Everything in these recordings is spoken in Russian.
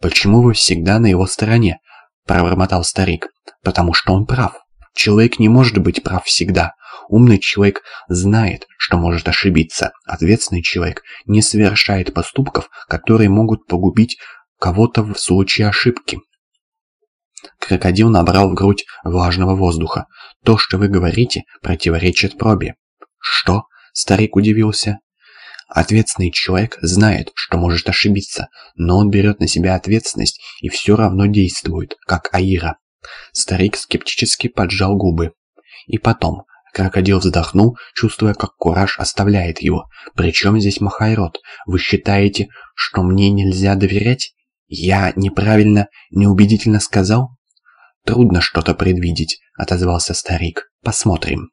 «Почему вы всегда на его стороне?» – пробормотал старик. «Потому что он прав. Человек не может быть прав всегда. Умный человек знает, что может ошибиться. Ответственный человек не совершает поступков, которые могут погубить кого-то в случае ошибки. Крокодил набрал в грудь влажного воздуха. «То, что вы говорите, противоречит пробе». «Что?» – старик удивился. Ответственный человек знает, что может ошибиться, но он берет на себя ответственность и все равно действует, как Аира. Старик скептически поджал губы. И потом, крокодил вздохнул, чувствуя, как кураж оставляет его. «Причем здесь Махайрод? Вы считаете, что мне нельзя доверять?» «Я неправильно, неубедительно сказал?» «Трудно что-то предвидеть», — отозвался старик. «Посмотрим».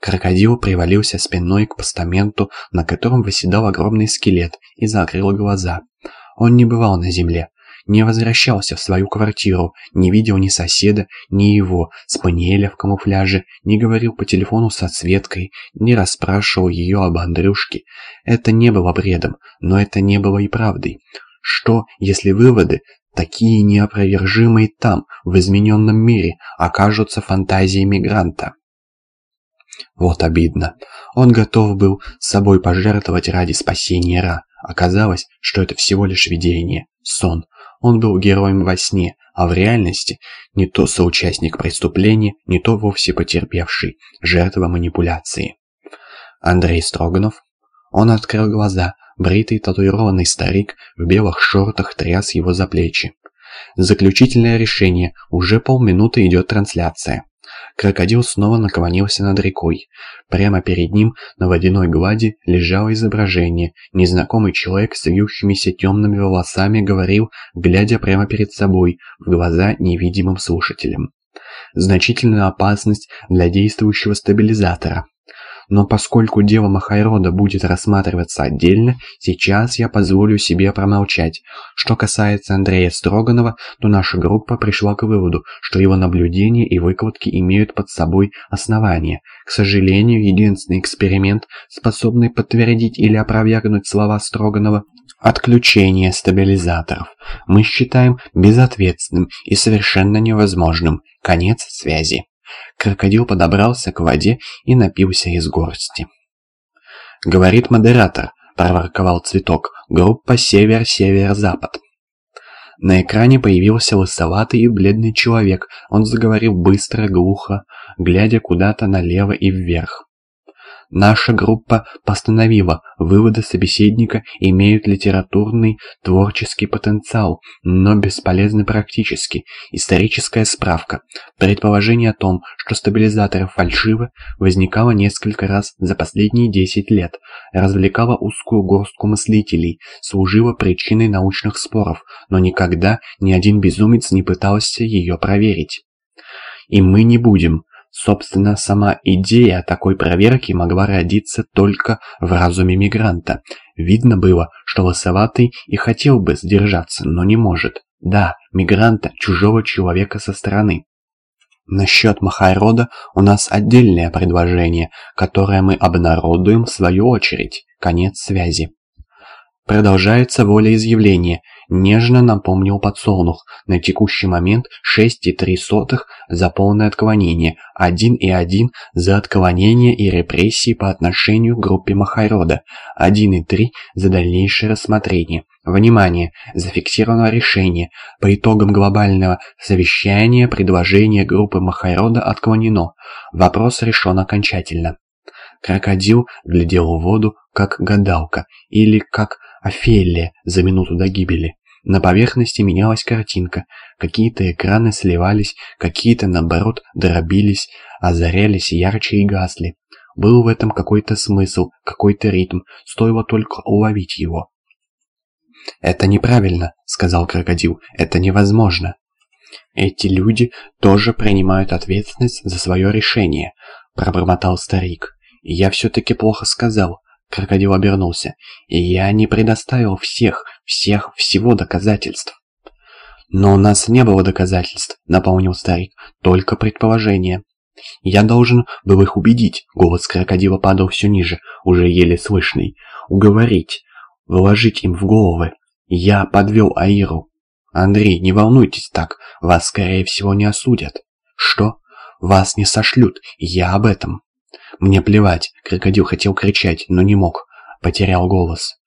Крокодил привалился спиной к постаменту, на котором восседал огромный скелет, и закрыл глаза. Он не бывал на земле, не возвращался в свою квартиру, не видел ни соседа, ни его, спаниеля в камуфляже, не говорил по телефону со Светкой, не расспрашивал ее об Андрюшке. Это не было бредом, но это не было и правдой. Что, если выводы, такие неопровержимые там, в измененном мире, окажутся фантазией мигранта? Вот обидно. Он готов был собой пожертвовать ради спасения Ра. Оказалось, что это всего лишь видение, сон. Он был героем во сне, а в реальности не то соучастник преступления, не то вовсе потерпевший, жертва манипуляции. Андрей Строганов. Он открыл глаза, Бритый татуированный старик в белых шортах тряс его за плечи. Заключительное решение. Уже полминуты идет трансляция. Крокодил снова наклонился над рекой. Прямо перед ним на водяной глади лежало изображение. Незнакомый человек с вьющимися темными волосами говорил, глядя прямо перед собой, в глаза невидимым слушателям. Значительная опасность для действующего стабилизатора. Но поскольку дело Махайрода будет рассматриваться отдельно, сейчас я позволю себе промолчать. Что касается Андрея Строганова, то наша группа пришла к выводу, что его наблюдения и выкладки имеют под собой основания. К сожалению, единственный эксперимент, способный подтвердить или опровергнуть слова Строганова, Отключение стабилизаторов мы считаем безответственным и совершенно невозможным. Конец связи. Крокодил подобрался к воде и напился из горсти. «Говорит модератор», — проворковал цветок, — «группа север-север-запад». На экране появился лысоватый и бледный человек. Он заговорил быстро, глухо, глядя куда-то налево и вверх. Наша группа постановила, выводы собеседника имеют литературный, творческий потенциал, но бесполезны практически. Историческая справка. Предположение о том, что стабилизаторы фальшивы, возникало несколько раз за последние 10 лет, развлекало узкую горстку мыслителей, служило причиной научных споров, но никогда ни один безумец не пытался ее проверить. И мы не будем, Собственно, сама идея такой проверки могла родиться только в разуме мигранта. Видно было, что Лосоватый и хотел бы сдержаться, но не может. Да, мигранта, чужого человека со стороны. Насчет Махайрода у нас отдельное предложение, которое мы обнародуем в свою очередь. Конец связи. Продолжается волеизъявление – Нежно напомнил подсолнух. На текущий момент 6,3 за полное отклонение, 1,1 за отклонение и репрессии по отношению к группе Махайрода, 1,3 за дальнейшее рассмотрение. Внимание! Зафиксировано решение. По итогам глобального совещания предложение группы Махайрода отклонено. Вопрос решен окончательно. Крокодил глядел в воду, как гадалка, или как Офелия за минуту до гибели. На поверхности менялась картинка. Какие-то экраны сливались, какие-то, наоборот, дробились, озарялись ярче и гасли. Был в этом какой-то смысл, какой-то ритм, стоило только уловить его. «Это неправильно», — сказал крокодил, — «это невозможно». «Эти люди тоже принимают ответственность за свое решение», — пробормотал старик. «Я все-таки плохо сказал. Крокодил обернулся. «И я не предоставил всех, всех, всего доказательств». «Но у нас не было доказательств», — напомнил старик, — «только предположения». «Я должен был их убедить», — голос крокодила падал все ниже, уже еле слышный. «Уговорить, вложить им в головы. Я подвел Аиру». Андрей, не волнуйтесь так, вас, скорее всего, не осудят. Что? Вас не сошлют, я об этом. Мне плевать, крокодил хотел кричать, но не мог, потерял голос.